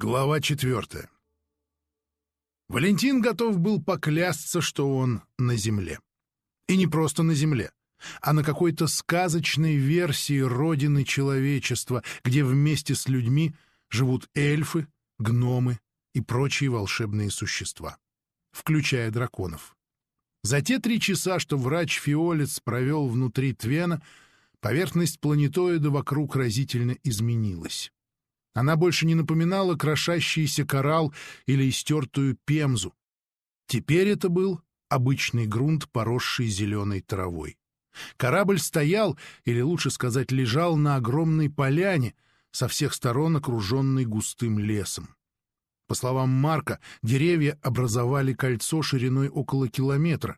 Глава четвертая. Валентин готов был поклясться, что он на земле. И не просто на земле, а на какой-то сказочной версии родины человечества, где вместе с людьми живут эльфы, гномы и прочие волшебные существа, включая драконов. За те три часа, что врач Фиолец провел внутри Твена, поверхность планетоида вокруг разительно изменилась. Она больше не напоминала крошащийся коралл или истертую пемзу. Теперь это был обычный грунт, поросший зеленой травой. Корабль стоял, или лучше сказать, лежал на огромной поляне, со всех сторон окруженной густым лесом. По словам Марка, деревья образовали кольцо шириной около километра.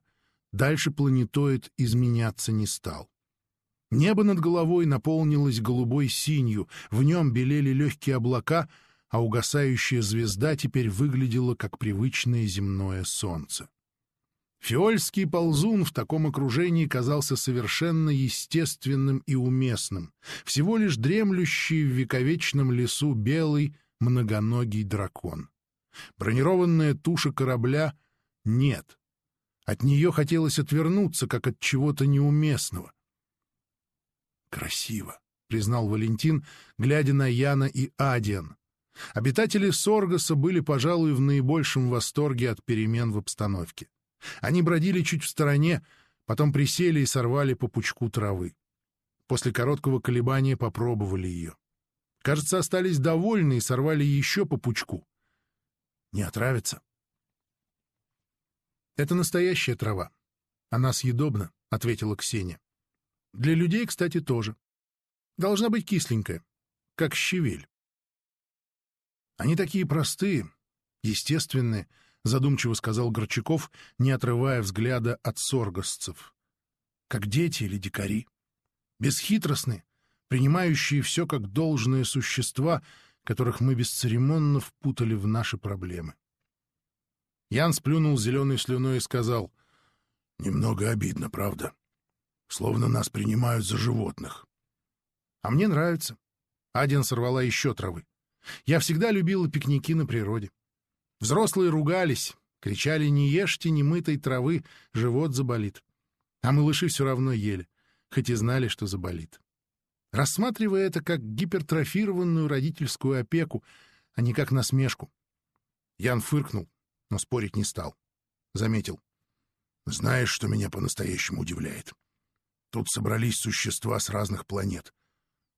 Дальше планетоид изменяться не стал. Небо над головой наполнилось голубой синью, в нем белели легкие облака, а угасающая звезда теперь выглядела как привычное земное солнце. Фиольский ползун в таком окружении казался совершенно естественным и уместным, всего лишь дремлющий в вековечном лесу белый многоногий дракон. Бронированная туша корабля — нет. От нее хотелось отвернуться, как от чего-то неуместного. «Красиво», — признал Валентин, глядя на Яна и Адиан. Обитатели Соргаса были, пожалуй, в наибольшем восторге от перемен в обстановке. Они бродили чуть в стороне, потом присели и сорвали по пучку травы. После короткого колебания попробовали ее. Кажется, остались довольны и сорвали еще по пучку. Не отравится? «Это настоящая трава. Она съедобна», — ответила Ксения. Для людей, кстати, тоже. Должна быть кисленькая, как щавель. Они такие простые, естественные, задумчиво сказал Горчаков, не отрывая взгляда от соргосцев. Как дети или дикари. Бесхитростные, принимающие все как должные существа, которых мы бесцеремонно впутали в наши проблемы. Ян сплюнул зеленой слюной и сказал, «Немного обидно, правда?» Словно нас принимают за животных. А мне нравится. Аден сорвала еще травы. Я всегда любила пикники на природе. Взрослые ругались, кричали «не ешьте немытой травы, живот заболит». А малыши все равно ели, хоть и знали, что заболит. Рассматривая это как гипертрофированную родительскую опеку, а не как насмешку. Ян фыркнул, но спорить не стал. Заметил. «Знаешь, что меня по-настоящему удивляет?» Тут собрались существа с разных планет.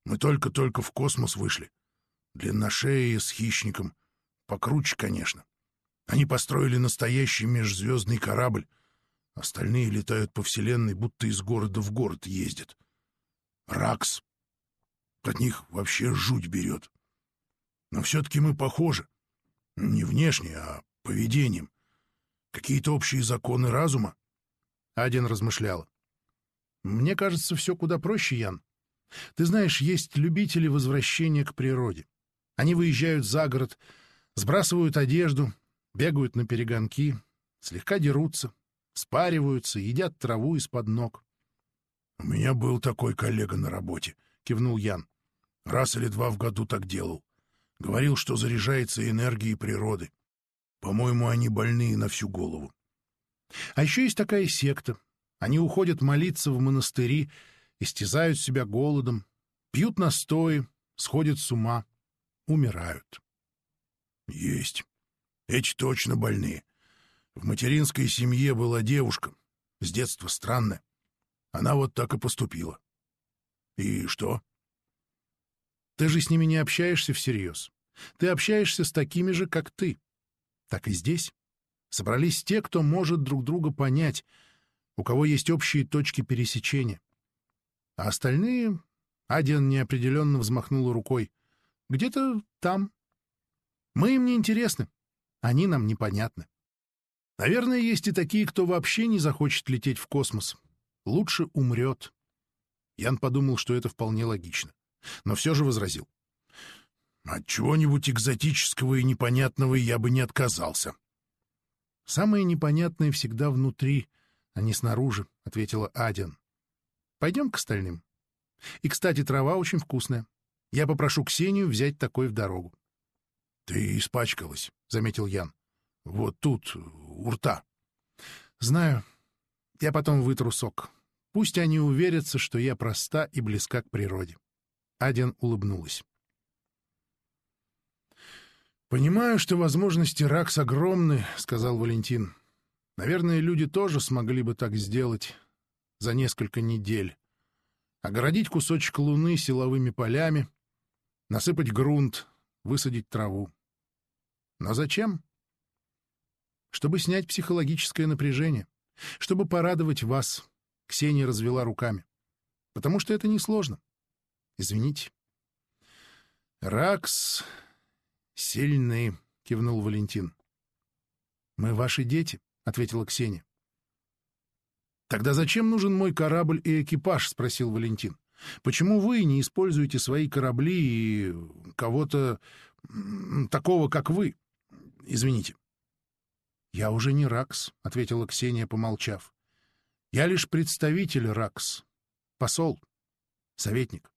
Мы только-только в космос вышли. Длинношеи с хищником. Покруче, конечно. Они построили настоящий межзвездный корабль. Остальные летают по Вселенной, будто из города в город ездят. Ракс. От них вообще жуть берет. Но все-таки мы похожи. Не внешне, а поведением. Какие-то общие законы разума. Аден размышляла. Мне кажется, все куда проще, Ян. Ты знаешь, есть любители возвращения к природе. Они выезжают за город, сбрасывают одежду, бегают на перегонки, слегка дерутся, спариваются, едят траву из-под ног. — У меня был такой коллега на работе, — кивнул Ян. — Раз или два в году так делал. Говорил, что заряжается энергией природы. По-моему, они больные на всю голову. А еще есть такая секта, они уходят молиться в монастыри, истязают себя голодом, пьют настои, сходят с ума, умирают. Есть. Эти точно больные. В материнской семье была девушка, с детства странная. Она вот так и поступила. И что? Ты же с ними не общаешься всерьез. Ты общаешься с такими же, как ты. Так и здесь. Собрались те, кто может друг друга понять — у кого есть общие точки пересечения. А остальные... Адиан неопределенно взмахнула рукой. Где-то там. Мы им не интересны. Они нам непонятны. Наверное, есть и такие, кто вообще не захочет лететь в космос. Лучше умрет. Ян подумал, что это вполне логично. Но все же возразил. От чего-нибудь экзотического и непонятного я бы не отказался. Самое непонятное всегда внутри — не снаружи, — ответила Адин. — Пойдем к остальным. И, кстати, трава очень вкусная. Я попрошу Ксению взять такой в дорогу. — Ты испачкалась, — заметил Ян. — Вот тут, у рта. — Знаю. Я потом вытру сок. Пусть они уверятся, что я проста и близка к природе. Аден улыбнулась. «Понимаю, что возможности РАКС огромны», — сказал Валентин. «Наверное, люди тоже смогли бы так сделать за несколько недель. Огородить кусочек луны силовыми полями, насыпать грунт, высадить траву. Но зачем? Чтобы снять психологическое напряжение, чтобы порадовать вас, Ксения развела руками. Потому что это несложно. Извините. Ракс сильный, кивнул Валентин. Мы ваши дети, ответила Ксения. Тогда зачем нужен мой корабль и экипаж? спросил Валентин. Почему вы не используете свои корабли и кого-то такого, как вы? Извините. Я уже не Ракс, ответила Ксения, помолчав. Я лишь представитель РАКС, посол, советник.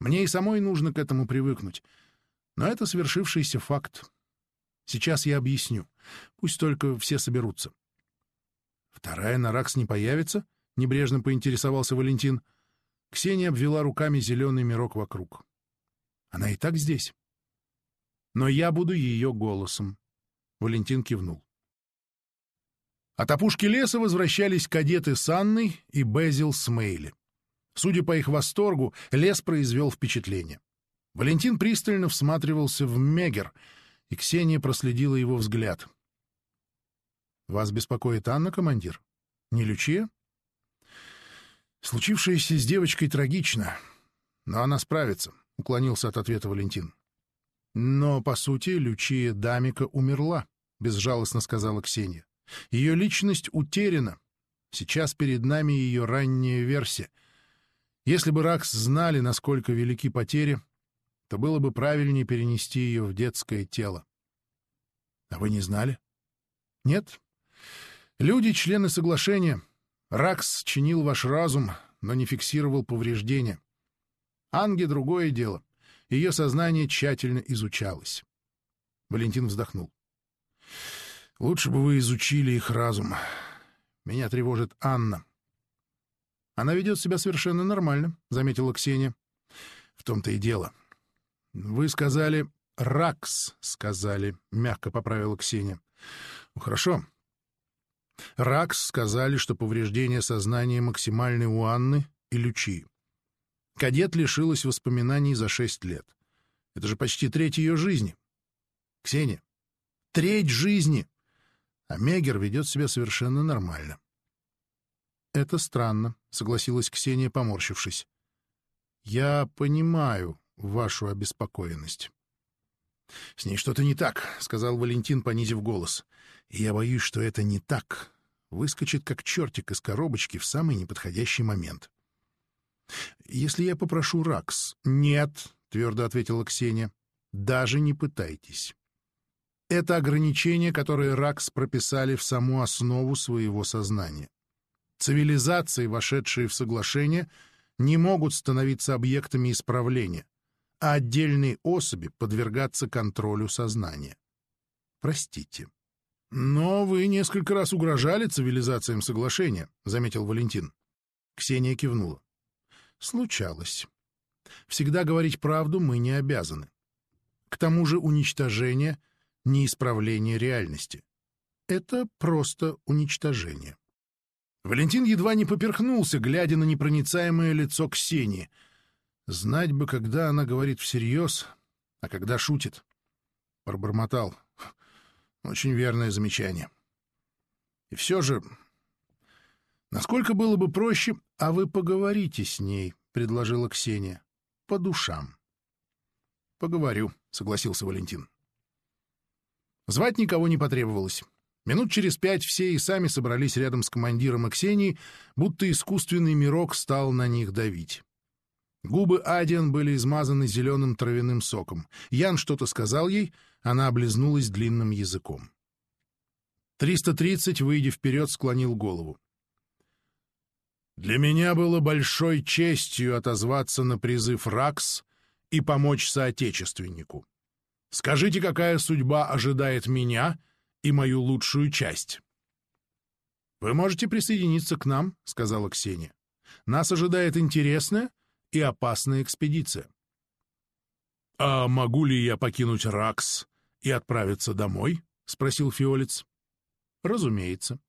Мне и самой нужно к этому привыкнуть. Но это свершившийся факт. Сейчас я объясню. Пусть только все соберутся. Вторая на РАКС не появится? Небрежно поинтересовался Валентин. Ксения обвела руками зеленый мирок вокруг. Она и так здесь. Но я буду ее голосом. Валентин кивнул. От опушки леса возвращались кадеты с Анной и Безил с Мейли. Судя по их восторгу, лес произвел впечатление. Валентин пристально всматривался в Мегер, и Ксения проследила его взгляд. «Вас беспокоит Анна, командир? Не Лючия?» «Случившееся с девочкой трагично, но она справится», — уклонился от ответа Валентин. «Но, по сути, Лючия Дамика умерла», — безжалостно сказала Ксения. Ее личность утеряна. Сейчас перед нами ее ранняя версия. Если бы Ракс знали, насколько велики потери, то было бы правильнее перенести ее в детское тело. А вы не знали? Нет. Люди — члены соглашения. Ракс чинил ваш разум, но не фиксировал повреждения. Анге — другое дело. Ее сознание тщательно изучалось. Валентин вздохнул. Лучше бы вы изучили их разум. Меня тревожит Анна. Она ведет себя совершенно нормально, — заметила Ксения. В том-то и дело. Вы сказали «ракс», — сказали, — мягко поправила Ксения. Ну, хорошо. Ракс сказали, что повреждение сознания максимальны у Анны и Лючи. Кадет лишилась воспоминаний за шесть лет. Это же почти треть ее жизни. Ксения, треть жизни! а Мегер ведет себя совершенно нормально. «Это странно», — согласилась Ксения, поморщившись. «Я понимаю вашу обеспокоенность». «С ней что-то не так», — сказал Валентин, понизив голос. «И я боюсь, что это не так. Выскочит, как чертик из коробочки в самый неподходящий момент». «Если я попрошу Ракс...» «Нет», — твердо ответила Ксения. «Даже не пытайтесь. Это ограничение, которое Ракс прописали в саму основу своего сознания. Цивилизации, вошедшие в соглашение, не могут становиться объектами исправления, а отдельные особи подвергаться контролю сознания. Простите. «Но вы несколько раз угрожали цивилизациям соглашения», — заметил Валентин. Ксения кивнула. «Случалось. Всегда говорить правду мы не обязаны. К тому же уничтожение — не исправление реальности. Это просто уничтожение. Валентин едва не поперхнулся, глядя на непроницаемое лицо Ксении. Знать бы, когда она говорит всерьез, а когда шутит. Пробормотал. Очень верное замечание. И все же, насколько было бы проще, а вы поговорите с ней, — предложила Ксения. По душам. Поговорю, — согласился Валентин. Звать никого не потребовалось. Минут через пять все и сами собрались рядом с командиром и Ксенией, будто искусственный мирок стал на них давить. Губы Адиан были измазаны зеленым травяным соком. Ян что-то сказал ей, она облизнулась длинным языком. 330, выйдя вперед, склонил голову. «Для меня было большой честью отозваться на призыв РАКС и помочь соотечественнику. Скажите, какая судьба ожидает меня и мою лучшую часть?» «Вы можете присоединиться к нам», — сказала Ксения. «Нас ожидает интересная и опасная экспедиция». «А могу ли я покинуть Ракс и отправиться домой?» — спросил Фиолец. «Разумеется».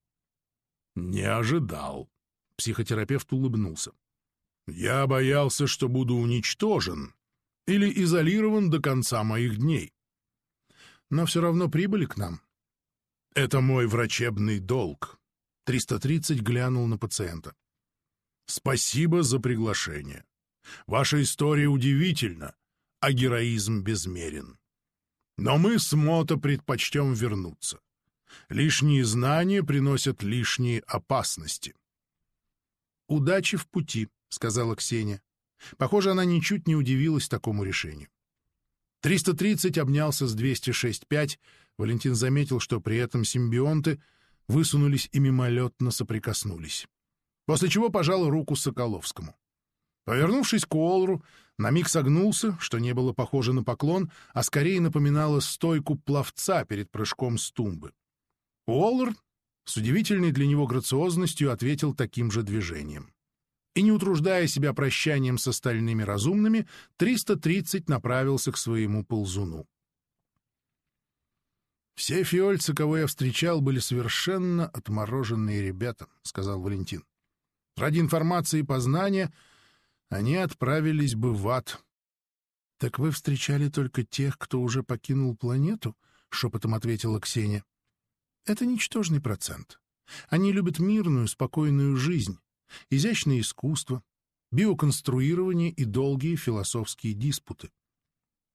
«Не ожидал», — психотерапевт улыбнулся. «Я боялся, что буду уничтожен или изолирован до конца моих дней. Но все равно прибыли к нам. Это мой врачебный долг». 330 глянул на пациента. «Спасибо за приглашение. Ваша история удивительна, а героизм безмерен. Но мы с Мото предпочтем вернуться. Лишние знания приносят лишние опасности. «Удачи в пути», — сказала Ксения. Похоже, она ничуть не удивилась такому решению. 330 обнялся с 206.5. Валентин заметил, что при этом симбионты высунулись и мимолетно соприкоснулись. После чего пожал руку Соколовскому. Повернувшись к Уолру, на миг согнулся, что не было похоже на поклон, а скорее напоминало стойку пловца перед прыжком с тумбы. Уоллер с удивительной для него грациозностью ответил таким же движением. И не утруждая себя прощанием с остальными разумными, 330 направился к своему ползуну. «Все фиольцы, кого я встречал, были совершенно отмороженные ребята», — сказал Валентин. «Ради информации и познания — они отправились бы в ад. — Так вы встречали только тех, кто уже покинул планету? — шепотом ответила Ксения. — Это ничтожный процент. Они любят мирную, спокойную жизнь, изящное искусство, биоконструирование и долгие философские диспуты.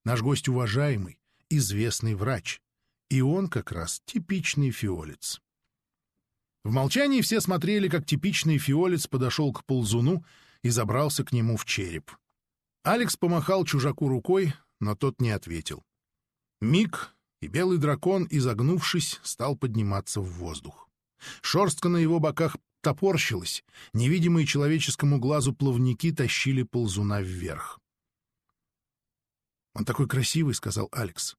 Наш гость уважаемый, известный врач, и он как раз типичный фиолец. В молчании все смотрели, как типичный фиолец подошел к ползуну и забрался к нему в череп. Алекс помахал чужаку рукой, но тот не ответил. Миг, и белый дракон, изогнувшись, стал подниматься в воздух. Шорстка на его боках топорщилась, невидимые человеческому глазу плавники тащили ползуна вверх. «Он такой красивый», — сказал Алекс.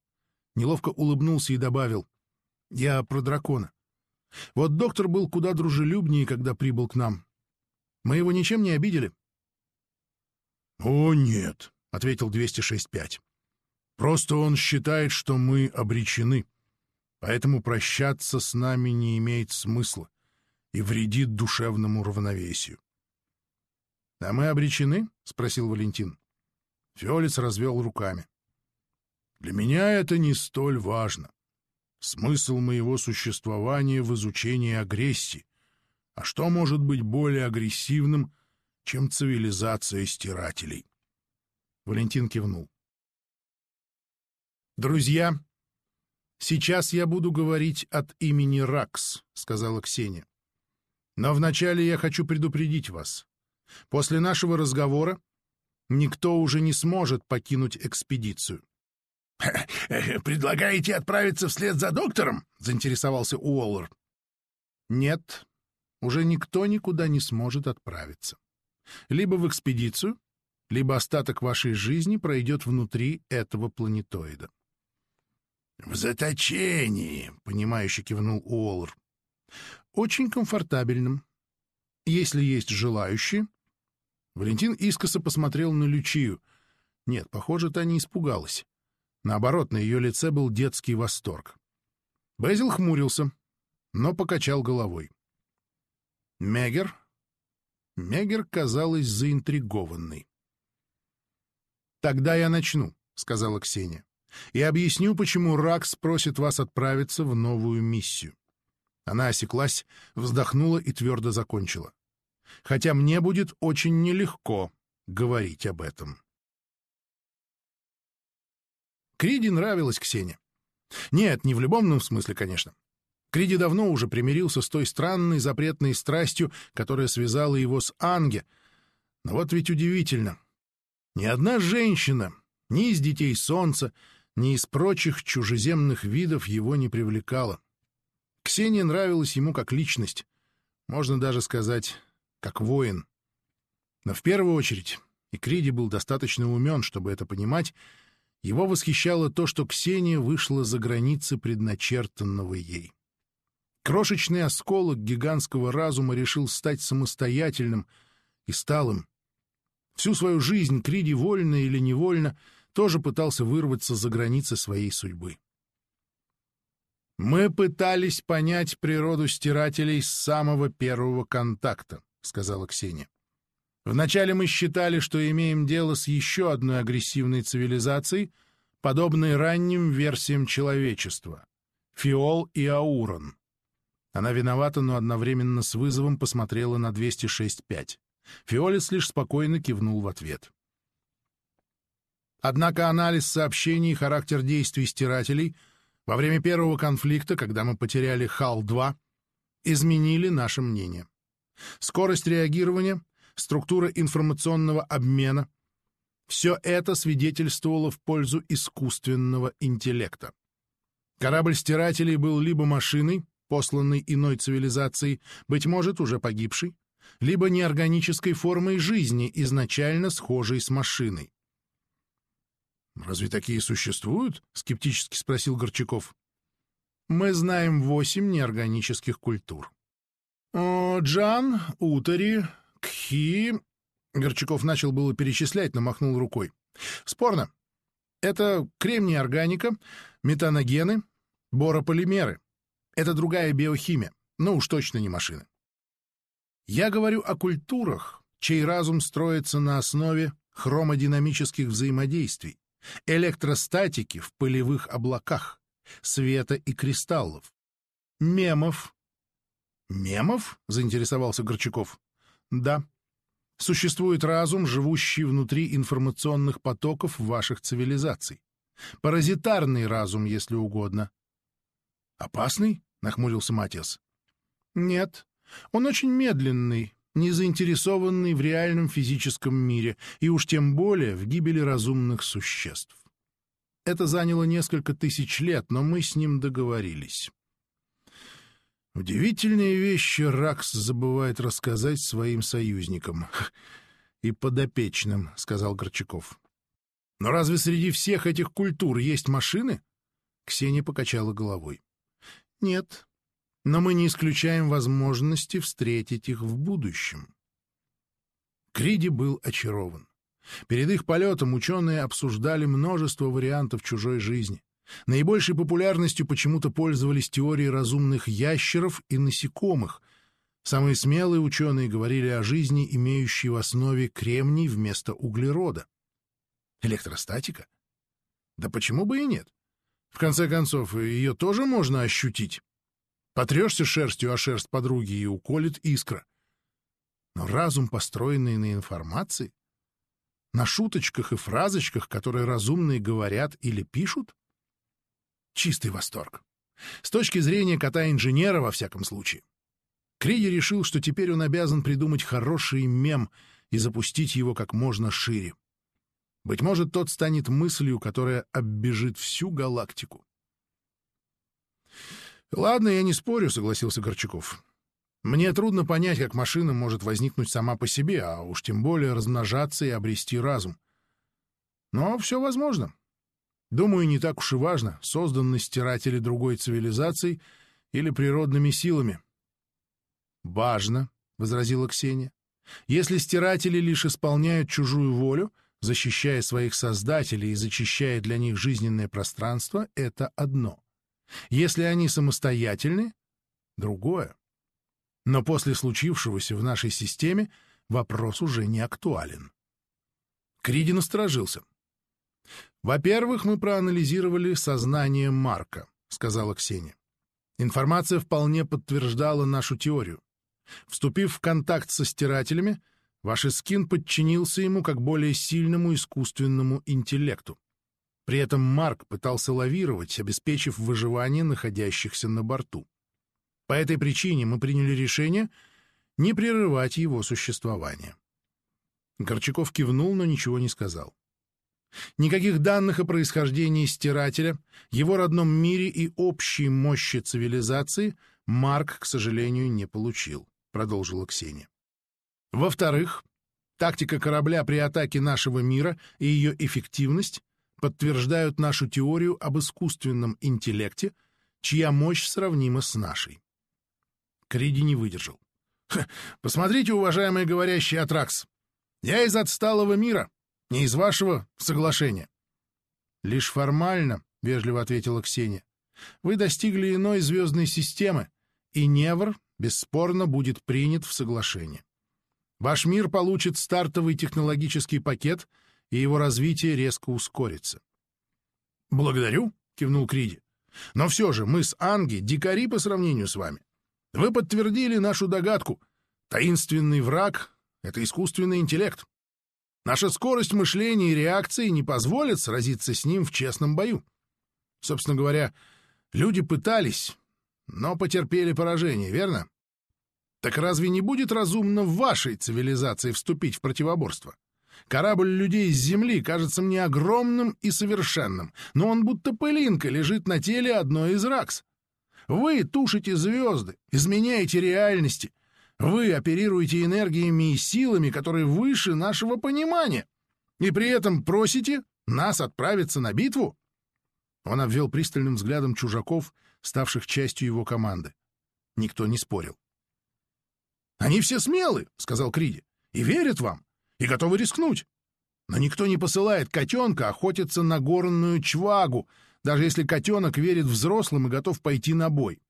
Неловко улыбнулся и добавил. «Я про дракона. Вот доктор был куда дружелюбнее, когда прибыл к нам. Мы его ничем не обидели?» «О, нет», — ответил 206.5. «Просто он считает, что мы обречены, поэтому прощаться с нами не имеет смысла и вредит душевному равновесию». «А мы обречены?» — спросил Валентин. Фиолец развел руками. «Для меня это не столь важно. Смысл моего существования в изучении агрессии, а что может быть более агрессивным, чем цивилизация стирателей? Валентин кивнул. «Друзья, сейчас я буду говорить от имени РАКС», — сказала Ксения. «Но вначале я хочу предупредить вас. После нашего разговора никто уже не сможет покинуть экспедицию». «Предлагаете отправиться вслед за доктором?» — заинтересовался Уоллер. «Нет, уже никто никуда не сможет отправиться. Либо в экспедицию, либо остаток вашей жизни пройдет внутри этого планетоида. — В заточении, — понимающе кивнул Уоллер. — Очень комфортабельным. Если есть желающие... Валентин искоса посмотрел на Лючию. Нет, похоже, та не испугалась. Наоборот, на ее лице был детский восторг. Безил хмурился, но покачал головой. Мегер? Мегер казалась заинтригованной. «Тогда я начну», — сказала Ксения, — «и объясню, почему Ракс просит вас отправиться в новую миссию». Она осеклась, вздохнула и твердо закончила. «Хотя мне будет очень нелегко говорить об этом». Криди нравилась Ксения. Нет, не в любовном смысле, конечно. Криди давно уже примирился с той странной запретной страстью, которая связала его с Анге. Но вот ведь удивительно. Ни одна женщина, ни из детей солнца, ни из прочих чужеземных видов его не привлекала. Ксения нравилась ему как личность, можно даже сказать, как воин. Но в первую очередь, и Криди был достаточно умен, чтобы это понимать, Его восхищало то, что Ксения вышла за границы предначертанного ей. Крошечный осколок гигантского разума решил стать самостоятельным и стал им. Всю свою жизнь Криди, вольно или невольно, тоже пытался вырваться за границы своей судьбы. «Мы пытались понять природу стирателей с самого первого контакта», — сказала Ксения. «Вначале мы считали, что имеем дело с еще одной агрессивной цивилизацией, подобной ранним версиям человечества — Фиол и Аурон. Она виновата, но одновременно с вызовом посмотрела на 206.5. Фиолец лишь спокойно кивнул в ответ. Однако анализ сообщений и характер действий стирателей во время первого конфликта, когда мы потеряли ХАЛ-2, изменили наше мнение. Скорость реагирования, структура информационного обмена — все это свидетельствовало в пользу искусственного интеллекта. Корабль стирателей был либо машиной, посланной иной цивилизацией, быть может, уже погибшей, либо неорганической формой жизни, изначально схожей с машиной. «Разве такие существуют?» — скептически спросил Горчаков. «Мы знаем восемь неорганических культур. О, Джан, Утари, Кхи...» Горчаков начал было перечислять, но махнул рукой. «Спорно. Это кремний органика, метаногены, борополимеры. Это другая биохимия, но уж точно не машины. Я говорю о культурах, чей разум строится на основе хромодинамических взаимодействий, электростатики в пылевых облаках, света и кристаллов, мемов. «Мемов?» — заинтересовался Горчаков. «Да. Существует разум, живущий внутри информационных потоков ваших цивилизаций. Паразитарный разум, если угодно. «Опасный?» — нахмурился Матиас. «Нет. Он очень медленный, не заинтересованный в реальном физическом мире, и уж тем более в гибели разумных существ. Это заняло несколько тысяч лет, но мы с ним договорились». Удивительные вещи Ракс забывает рассказать своим союзникам и подопечным, — сказал Горчаков. Но разве среди всех этих культур есть машины? Ксения покачала головой. Нет, но мы не исключаем возможности встретить их в будущем. Криди был очарован. Перед их полетом ученые обсуждали множество вариантов чужой жизни. Наибольшей популярностью почему-то пользовались теории разумных ящеров и насекомых. Самые смелые ученые говорили о жизни, имеющей в основе кремний вместо углерода. Электростатика? Да почему бы и нет? В конце концов, ее тоже можно ощутить. Потрешься шерстью о шерсть подруги и уколет искра. Но разум, построенный на информации, на шуточках и фразочках, которые разумные говорят или пишут, чистый восторг. С точки зрения кота-инженера, во всяком случае. Криди решил, что теперь он обязан придумать хороший мем и запустить его как можно шире. Быть может, тот станет мыслью, которая оббежит всю галактику. «Ладно, я не спорю», — согласился Горчаков. «Мне трудно понять, как машина может возникнуть сама по себе, а уж тем более размножаться и обрести разум. Но все возможно. Думаю, не так уж и важно, созданы стиратели другой цивилизации или природными силами». «Важно», — возразила Ксения. «Если стиратели лишь исполняют чужую волю, защищая своих создателей и зачищая для них жизненное пространство, это одно. Если они самостоятельны — другое. Но после случившегося в нашей системе вопрос уже не актуален. Криди насторожился. «Во-первых, мы проанализировали сознание Марка», — сказала Ксения. Информация вполне подтверждала нашу теорию. Вступив в контакт со стирателями, Ваш скин подчинился ему как более сильному искусственному интеллекту. При этом Марк пытался лавировать, обеспечив выживание находящихся на борту. По этой причине мы приняли решение не прерывать его существование. Горчаков кивнул, но ничего не сказал. Никаких данных о происхождении стирателя, его родном мире и общей мощи цивилизации Марк, к сожалению, не получил, продолжила Ксения. Во-вторых, тактика корабля при атаке нашего мира и ее эффективность подтверждают нашу теорию об искусственном интеллекте, чья мощь сравнима с нашей. Криди не выдержал. «Посмотрите, уважаемый говорящий Атракс, я из отсталого мира, не из вашего соглашения». «Лишь формально», — вежливо ответила Ксения. «Вы достигли иной звездной системы, и Невр бесспорно будет принят в соглашение. Ваш мир получит стартовый технологический пакет, и его развитие резко ускорится». «Благодарю», — кивнул Криди. «Но все же мы с Анги дикари по сравнению с вами. Вы подтвердили нашу догадку. Таинственный враг — это искусственный интеллект. Наша скорость мышления и реакции не позволят сразиться с ним в честном бою. Собственно говоря, люди пытались, но потерпели поражение, верно? Так разве не будет разумно в вашей цивилизации вступить в противоборство? Корабль людей с Земли кажется мне огромным и совершенным, но он будто пылинка лежит на теле одной из ракс. Вы тушите звезды, изменяете реальности. Вы оперируете энергиями и силами, которые выше нашего понимания. И при этом просите нас отправиться на битву? Он обвел пристальным взглядом чужаков, ставших частью его команды. Никто не спорил. «Они все смелы», — сказал Криди, — «и верят вам, и готовы рискнуть. Но никто не посылает котенка охотиться на горную чвагу, даже если котенок верит взрослым и готов пойти на бой.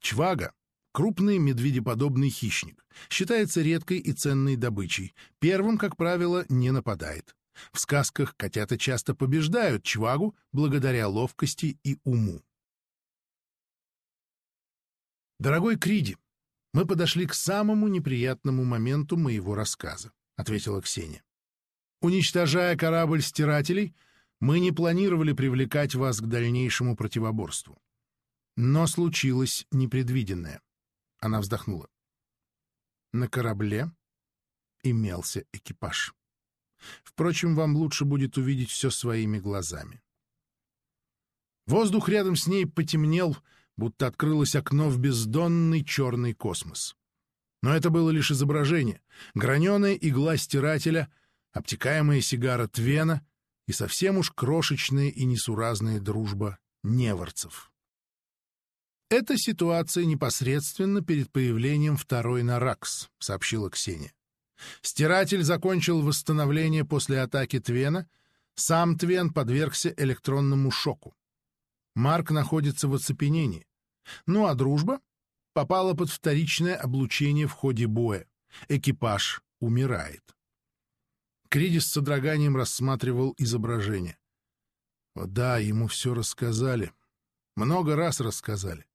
Чвага — крупный медведеподобный хищник, считается редкой и ценной добычей, первым, как правило, не нападает. В сказках котята часто побеждают чвагу благодаря ловкости и уму. «Дорогой Криди, мы подошли к самому неприятному моменту моего рассказа», — ответила Ксения. «Уничтожая корабль стирателей, мы не планировали привлекать вас к дальнейшему противоборству. Но случилось непредвиденное. Она вздохнула. На корабле имелся экипаж. Впрочем, вам лучше будет увидеть все своими глазами. Воздух рядом с ней потемнел, будто открылось окно в бездонный черный космос. Но это было лишь изображение. Граненая игла стирателя, обтекаемая сигара Твена и совсем уж крошечная и несуразная дружба неворцев. «Это ситуация непосредственно перед появлением второй Наракс», — сообщила Ксения. Стиратель закончил восстановление после атаки Твена, сам Твен подвергся электронному шоку. Марк находится в оцепенении. Ну а дружба попала под вторичное облучение в ходе боя. Экипаж умирает. Криди с содроганием рассматривал изображение. О, да, ему все рассказали. Много раз рассказали.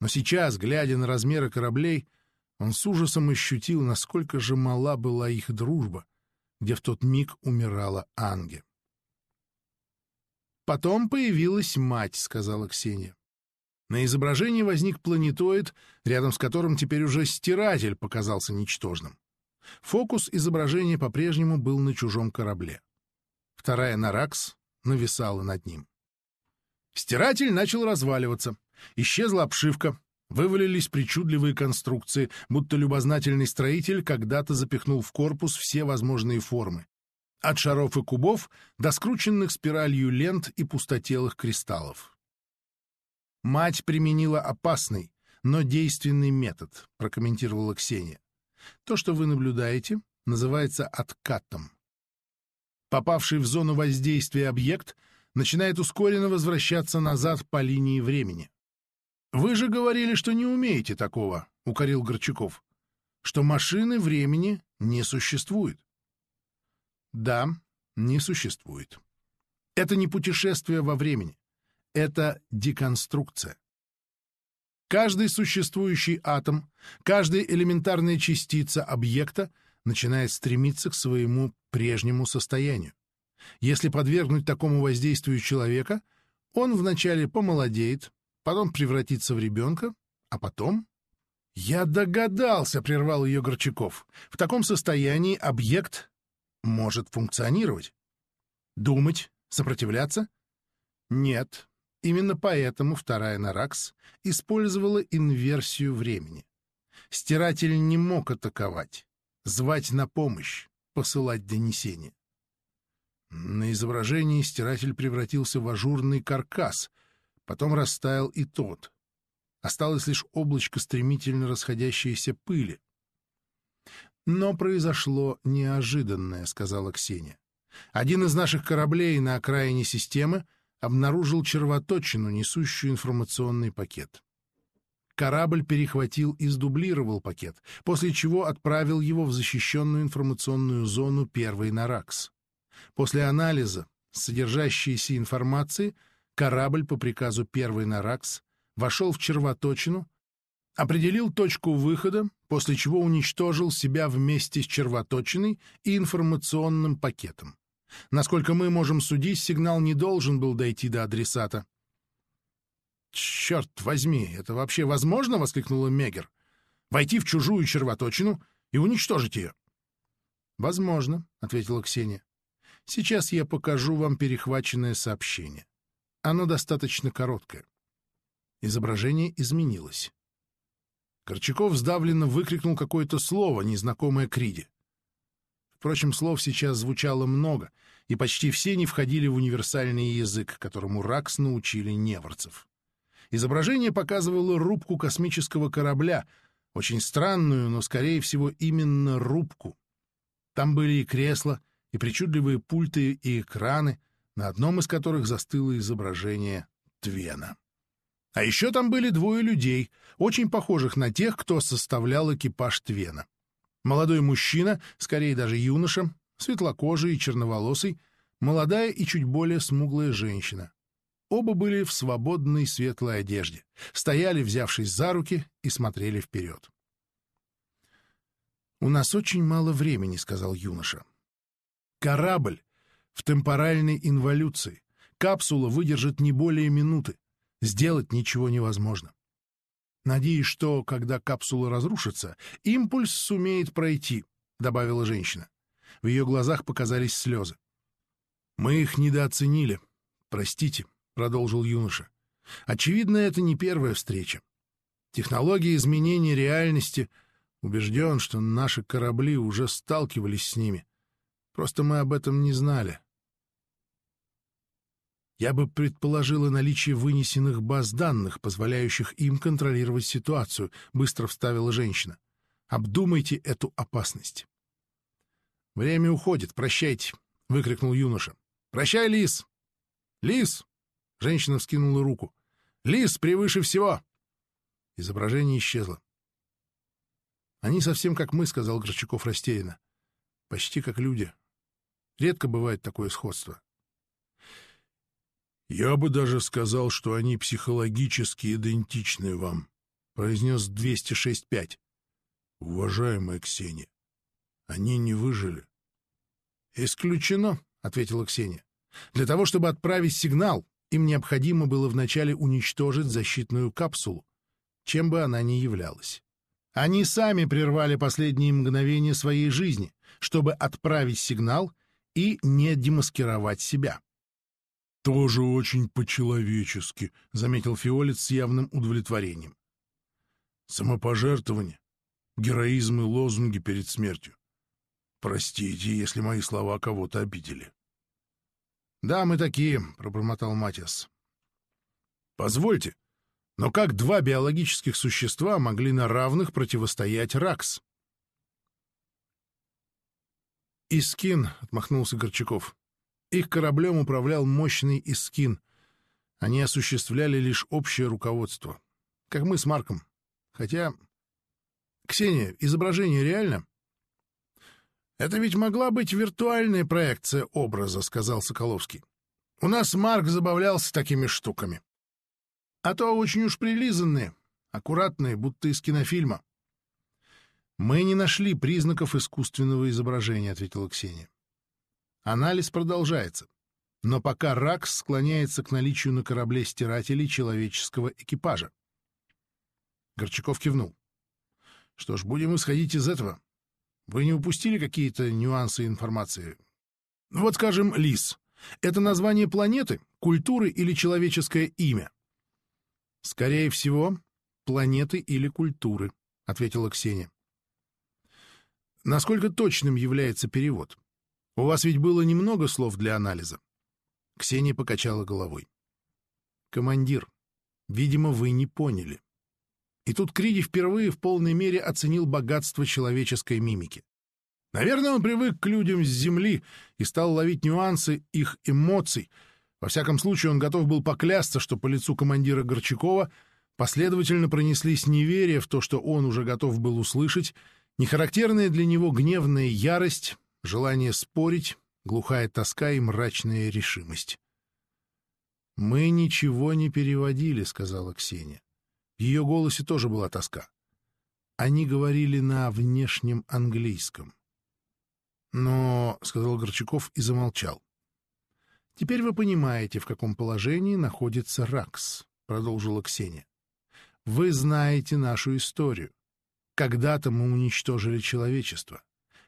Но сейчас, глядя на размеры кораблей, он с ужасом ощутил, насколько же мала была их дружба, где в тот миг умирала Анге. «Потом появилась мать», — сказала Ксения. На изображении возник планетоид, рядом с которым теперь уже стиратель показался ничтожным. Фокус изображения по-прежнему был на чужом корабле. Вторая Наракс нависала над ним. Стиратель начал разваливаться. Исчезла обшивка, Вывалились причудливые конструкции, будто любознательный строитель когда-то запихнул в корпус все возможные формы. От шаров и кубов до скрученных спиралью лент и пустотелых кристаллов. «Мать применила опасный, но действенный метод», — прокомментировала Ксения. «То, что вы наблюдаете, называется откатом. Попавший в зону воздействия объект начинает ускоренно возвращаться назад по линии времени. «Вы же говорили, что не умеете такого», — укорил Горчаков, «что машины времени не существует». Да, не существует. Это не путешествие во времени. Это деконструкция. Каждый существующий атом, каждая элементарная частица объекта начинает стремиться к своему прежнему состоянию. Если подвергнуть такому воздействию человека, он вначале помолодеет, потом превратиться в ребенка, а потом... «Я догадался», — прервал ее Горчаков. «В таком состоянии объект может функционировать. Думать, сопротивляться? Нет. Именно поэтому вторая Наракс использовала инверсию времени. Стиратель не мог атаковать, звать на помощь, посылать донесения. На изображении стиратель превратился в ажурный каркас, потом растаял и тот. Осталось лишь облачко стремительно расходящейся пыли. «Но произошло неожиданное», — сказала Ксения. «Один из наших кораблей на окраине системы обнаружил червоточину, несущую информационный пакет. Корабль перехватил и сдублировал пакет, после чего отправил его в защищенную информационную зону первой Наракс. После анализа содержащейся информации корабль по приказу первой Наракс вошел в червоточину, определил точку выхода, после чего уничтожил себя вместе с червоточиной и информационным пакетом. Насколько мы можем судить, сигнал не должен был дойти до адресата. «Черт возьми, это вообще возможно?» — воскликнула Мегер. «Войти в чужую червоточину и уничтожить ее?» «Возможно», — ответила Ксения. «Сейчас я покажу вам перехваченное сообщение. Оно достаточно короткое». Изображение изменилось. Корчаков сдавленно выкрикнул какое-то слово, незнакомое Криде. Впрочем, слов сейчас звучало много, и почти все не входили в универсальный язык, которому РАКС научили неворцев. Изображение показывало рубку космического корабля, очень странную, но, скорее всего, именно рубку. Там были и кресла, и причудливые пульты, и экраны, на одном из которых застыло изображение Твена. А еще там были двое людей, очень похожих на тех, кто составлял экипаж Твена. Молодой мужчина, скорее даже юноша, светлокожий и черноволосый, молодая и чуть более смуглая женщина. Оба были в свободной светлой одежде, стояли, взявшись за руки, и смотрели вперед. «У нас очень мало времени», — сказал юноша. «Корабль в темпоральной инволюции. Капсула выдержит не более минуты. Сделать ничего невозможно. Надеюсь, что, когда капсула разрушится, импульс сумеет пройти», — добавила женщина. В ее глазах показались слезы. «Мы их недооценили. Простите» продолжил юноша. Очевидно, это не первая встреча. Технологии изменения реальности убежден, что наши корабли уже сталкивались с ними. Просто мы об этом не знали. Я бы предположила наличие вынесенных баз данных, позволяющих им контролировать ситуацию, быстро вставила женщина. Обдумайте эту опасность. Время уходит, прощайте, выкрикнул юноша. Прощай, Лис. Лис! Женщина вскинула руку. «Лис превыше всего!» Изображение исчезло. «Они совсем как мы», — сказал Горчаков растерянно. «Почти как люди. Редко бывает такое сходство». «Я бы даже сказал, что они психологически идентичны вам», — произнес 206.5. «Уважаемая Ксения, они не выжили». «Исключено», — ответила Ксения. «Для того, чтобы отправить сигнал, им необходимо было вначале уничтожить защитную капсулу, чем бы она ни являлась. Они сами прервали последние мгновения своей жизни, чтобы отправить сигнал и не демаскировать себя. «Тоже очень по-человечески», — заметил Фиолет с явным удовлетворением. «Самопожертвование, героизм и лозунги перед смертью. Простите, если мои слова кого-то обидели». «Да, мы такие», — пробормотал Матиас. «Позвольте, но как два биологических существа могли на равных противостоять РАКС?» «Искин», — отмахнулся Горчаков. «Их кораблем управлял мощный Искин. Они осуществляли лишь общее руководство. Как мы с Марком. Хотя... Ксения, изображение реально?» «Это ведь могла быть виртуальная проекция образа», — сказал Соколовский. «У нас Марк забавлялся такими штуками. А то очень уж прилизанные, аккуратные, будто из кинофильма». «Мы не нашли признаков искусственного изображения», — ответила Ксения. «Анализ продолжается. Но пока РАКС склоняется к наличию на корабле стирателей человеческого экипажа». Горчаков кивнул. «Что ж, будем исходить из этого. Вы не упустили какие-то нюансы информации? Вот, скажем, лис. Это название планеты, культуры или человеческое имя? Скорее всего, планеты или культуры, ответила Ксения. Насколько точным является перевод? У вас ведь было немного слов для анализа. Ксения покачала головой. Командир, видимо, вы не поняли. И тут Криди впервые в полной мере оценил богатство человеческой мимики. Наверное, он привык к людям с земли и стал ловить нюансы их эмоций. Во всяком случае, он готов был поклясться, что по лицу командира Горчакова последовательно пронеслись неверие в то, что он уже готов был услышать, нехарактерная для него гневная ярость, желание спорить, глухая тоска и мрачная решимость. «Мы ничего не переводили», — сказала Ксения. В ее голосе тоже была тоска. Они говорили на внешнем английском. «Но...» — сказал Горчаков и замолчал. «Теперь вы понимаете, в каком положении находится Ракс», — продолжила Ксения. «Вы знаете нашу историю. Когда-то мы уничтожили человечество,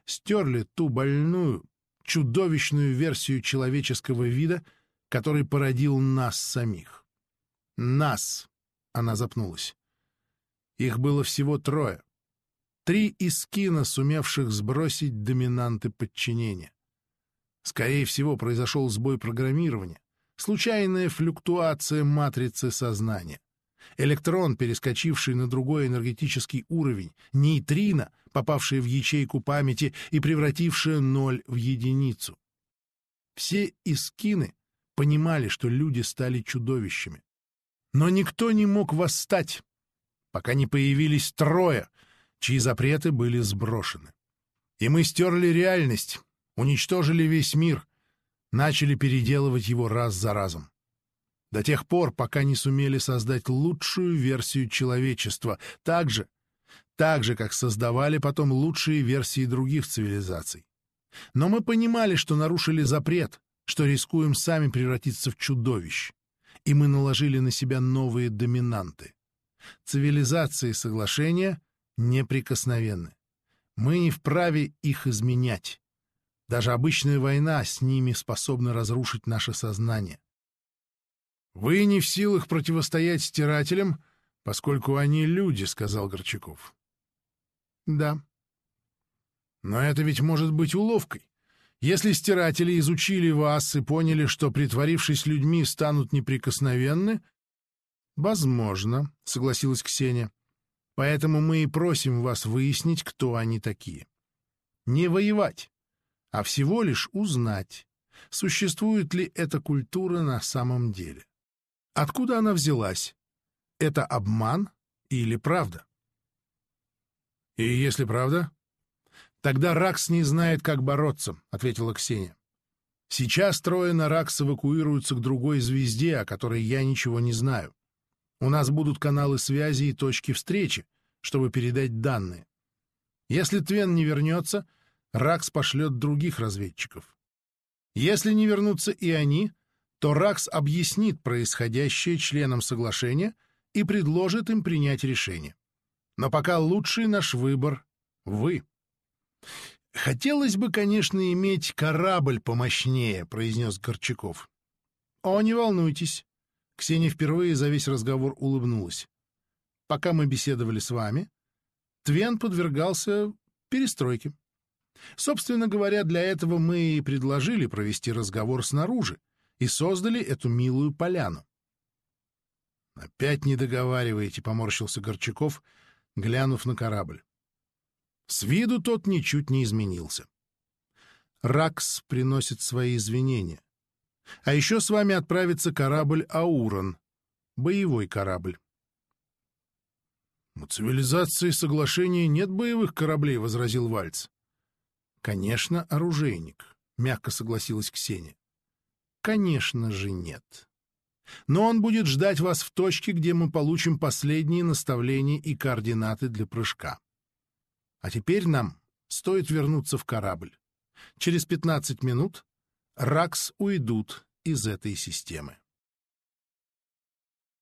стерли ту больную, чудовищную версию человеческого вида, который породил нас самих. Нас!» — она запнулась. «Их было всего трое. Три искина, сумевших сбросить доминанты подчинения. Скорее всего, произошел сбой программирования, случайная флюктуация матрицы сознания. Электрон, перескочивший на другой энергетический уровень, нейтрино, попавшее в ячейку памяти и превратившее ноль в единицу. Все искины понимали, что люди стали чудовищами. Но никто не мог восстать, пока не появились трое, чьи запреты были сброшены. И мы стерли реальность, уничтожили весь мир, начали переделывать его раз за разом до тех пор, пока не сумели создать лучшую версию человечества, так же, так же, как создавали потом лучшие версии других цивилизаций. Но мы понимали, что нарушили запрет, что рискуем сами превратиться в чудовищ, и мы наложили на себя новые доминанты. Цивилизации соглашения неприкосновенны. Мы не вправе их изменять. Даже обычная война с ними способна разрушить наше сознание. «Вы не в силах противостоять стирателям, поскольку они люди», — сказал Горчаков. «Да». «Но это ведь может быть уловкой. Если стиратели изучили вас и поняли, что, притворившись людьми, станут неприкосновенны...» «Возможно», — согласилась Ксения. «Поэтому мы и просим вас выяснить, кто они такие. Не воевать, а всего лишь узнать, существует ли эта культура на самом деле. Откуда она взялась? Это обман или правда? И если правда, тогда Ракс не знает, как бороться, ответила Ксения. Сейчас трое на Ракс эвакуируются к другой звезде, о которой я ничего не знаю. У нас будут каналы связи и точки встречи, чтобы передать данные. Если Твен не вернется, Ракс пошлет других разведчиков. Если не вернутся и они, то Ракс объяснит происходящее членам соглашения и предложит им принять решение. Но пока лучший наш выбор — вы. «Хотелось бы, конечно, иметь корабль помощнее», — произнес Горчаков. «О, не волнуйтесь». Ксения впервые за весь разговор улыбнулась. «Пока мы беседовали с вами, Твен подвергался перестройке. Собственно говоря, для этого мы и предложили провести разговор снаружи, и создали эту милую поляну. «Опять не договариваете», — поморщился Горчаков, глянув на корабль. С виду тот ничуть не изменился. Ракс приносит свои извинения. А еще с вами отправится корабль «Аурон», боевой корабль. «У цивилизации соглашения нет боевых кораблей», — возразил Вальц. «Конечно, оружейник», — мягко согласилась Ксения. Конечно же нет. Но он будет ждать вас в точке, где мы получим последние наставления и координаты для прыжка. А теперь нам стоит вернуться в корабль. Через 15 минут Ракс уйдут из этой системы.